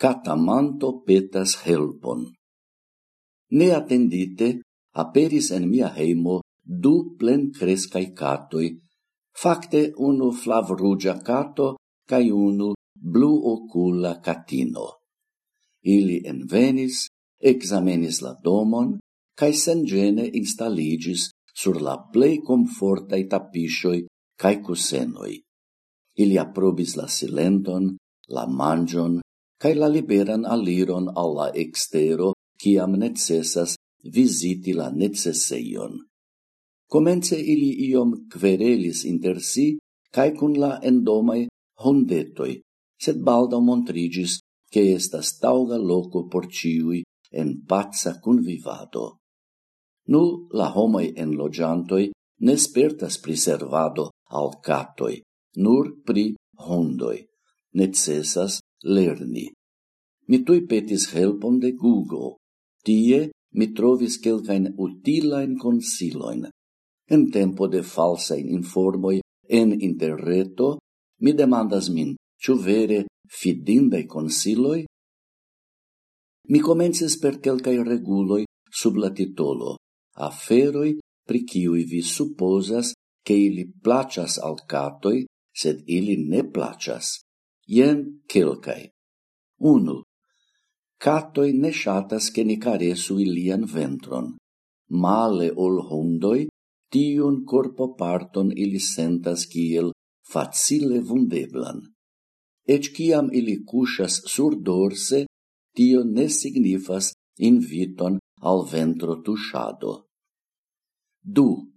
catamanto petas helpon. Ne attendite, aperis en mia heimo du plen crescai catoi, facte unu flavrugia cato cae unu blu ocula catino. Ili envenis, examenis la domon, cae sengene instaligis sur la plei comfortai tapishoi cae cusenoi. Ili aprobis la silenton, la mangion, cae la liberan aliron alla extero ciam necessas visiti la necesseion. Comence ili iom querelis inter si, cae cun la endomai hondetoi, sed balda montrigis che estas tauga loco por ciui en pazza convivado. Nu la homai enlogiantoi ne spertas priservado al catoi, nur pri hondoi. Necessas lerni. Mi tui petis helpon de Google. Tie mi trovis quelcain utilain consiloin. En tempo de falsain informoi en interreto, mi demandas min, ciu vere fidindai consiloi? Mi comences per quelcae reguloi sub la titolo, aferoi pri ciui vi supposas che ili placas al catoi, sed ili ne placas. Ien quelcae. Unu. Catoi ne shatas che ni caresu ilian ventron. Male ol hundoi, tiun corpo parton ili sentas kiel facile vundeblan. Ec ciam ili cusas sur dorse, tio ne signifas inviton al ventro tushado. Du.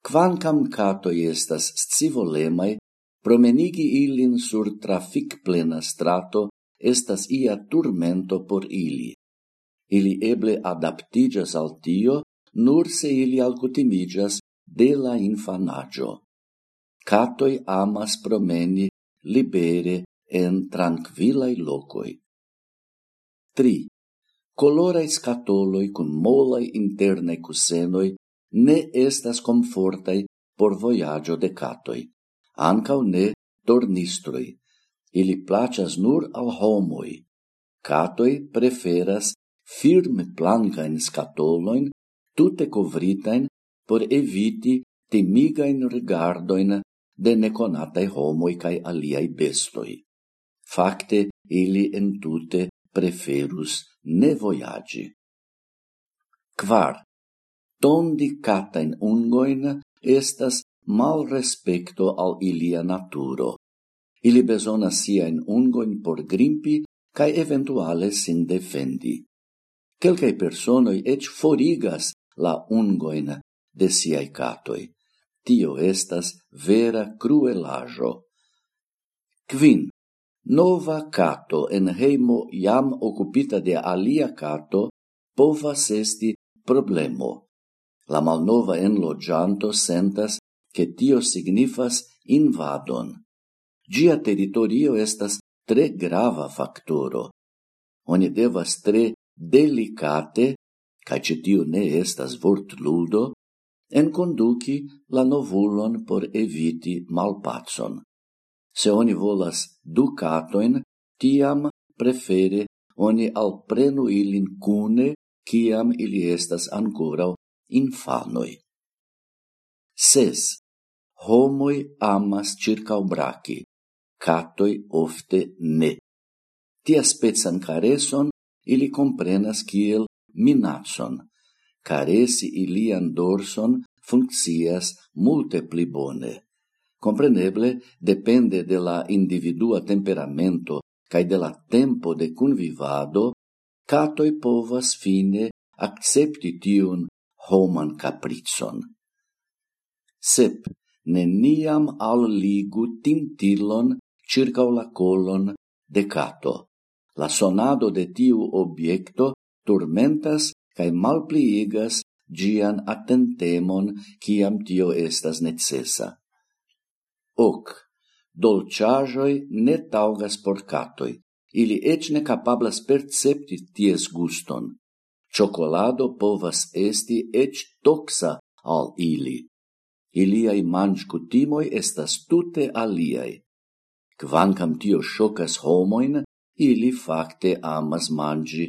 Quancam catoi estas scivolemai, Promenigi ilin sur trafic plena strato estas ia turmento por ili. Ili eble adaptigas al tio nur se ili alcutimigas de la infanaggio. Catoi amas promeni libere en tranquillai locoi. 3. Colorai scatoloi cun molai interne cusenoi ne estas confortai por voyaggio de catoi ancau ne tornistroi. Ili placas nur al homoi. Catoi preferas firme plancain scatoloin, tute covritain, por eviti temigain rigardoin de neconatai homoi cae aliai bestoi. Facte, ili entute preferus ne voyagi. Quar, tondi catain ungoin estas mal respecto al ilia naturo. Ili besona sia in ungoin por grimpi cae eventuale sin defendi. Quelcae personoi ec forigas la ungoin de siai catoi. Tio estas vera cruelajo. Quin. Nova cato en heimo jam occupita de alia cato povas esti problemo. La malnova enlogianto sentas che tio signifas invadon. Gia territorio estas tre grava factoro. Oni devas tre delicate, ca tio ne estas vort ludo, enconduci la novulon por eviti malpatson. Se oni volas ducatoin, tiam prefere oni alprenu ilin cune, ciam ili estas ancorau infanoi. Ses, homoi amas circa obraci, catoi ofte ne. Tia spezan careson ili comprenas kiel minatson. caresi ilian dorson funccias multe pli bone. Compreneble, depende de la individua temperamento cae de la tempo de convivado, catoi povas fine accepti tiun homan capricon. Sep, neniam al ligu tintilon circa la colon de cato. La sonado de tiu objecto turmentas cae malpliigas gian attentemon ciam tio estas necessa. Oc, dolciajoi ne taugas por catoi, ili ec ne capablas percepti ties guston. Chocolado povas esti ec toxa al ili iliai manch cutimoi estas tute aliai. Quancam tio shocas homoin, ili facte amas mangi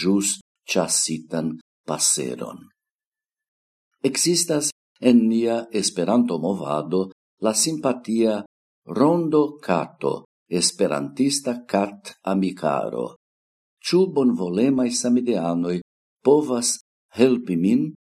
jus chasitan paseron. Existas en nia esperanto movado la simpatia rondo cato, esperantista cat amicaro. Ciu bonvolemai samideanoi povas helpi min